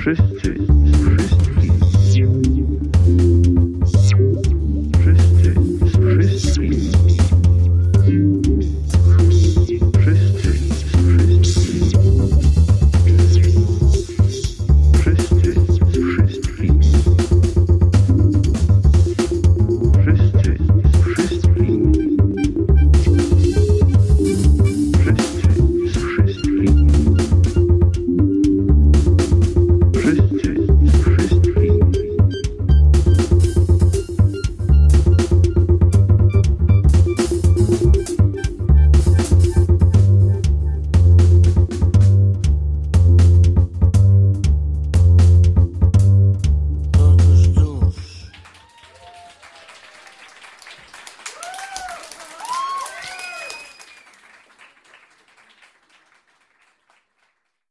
wszyscy.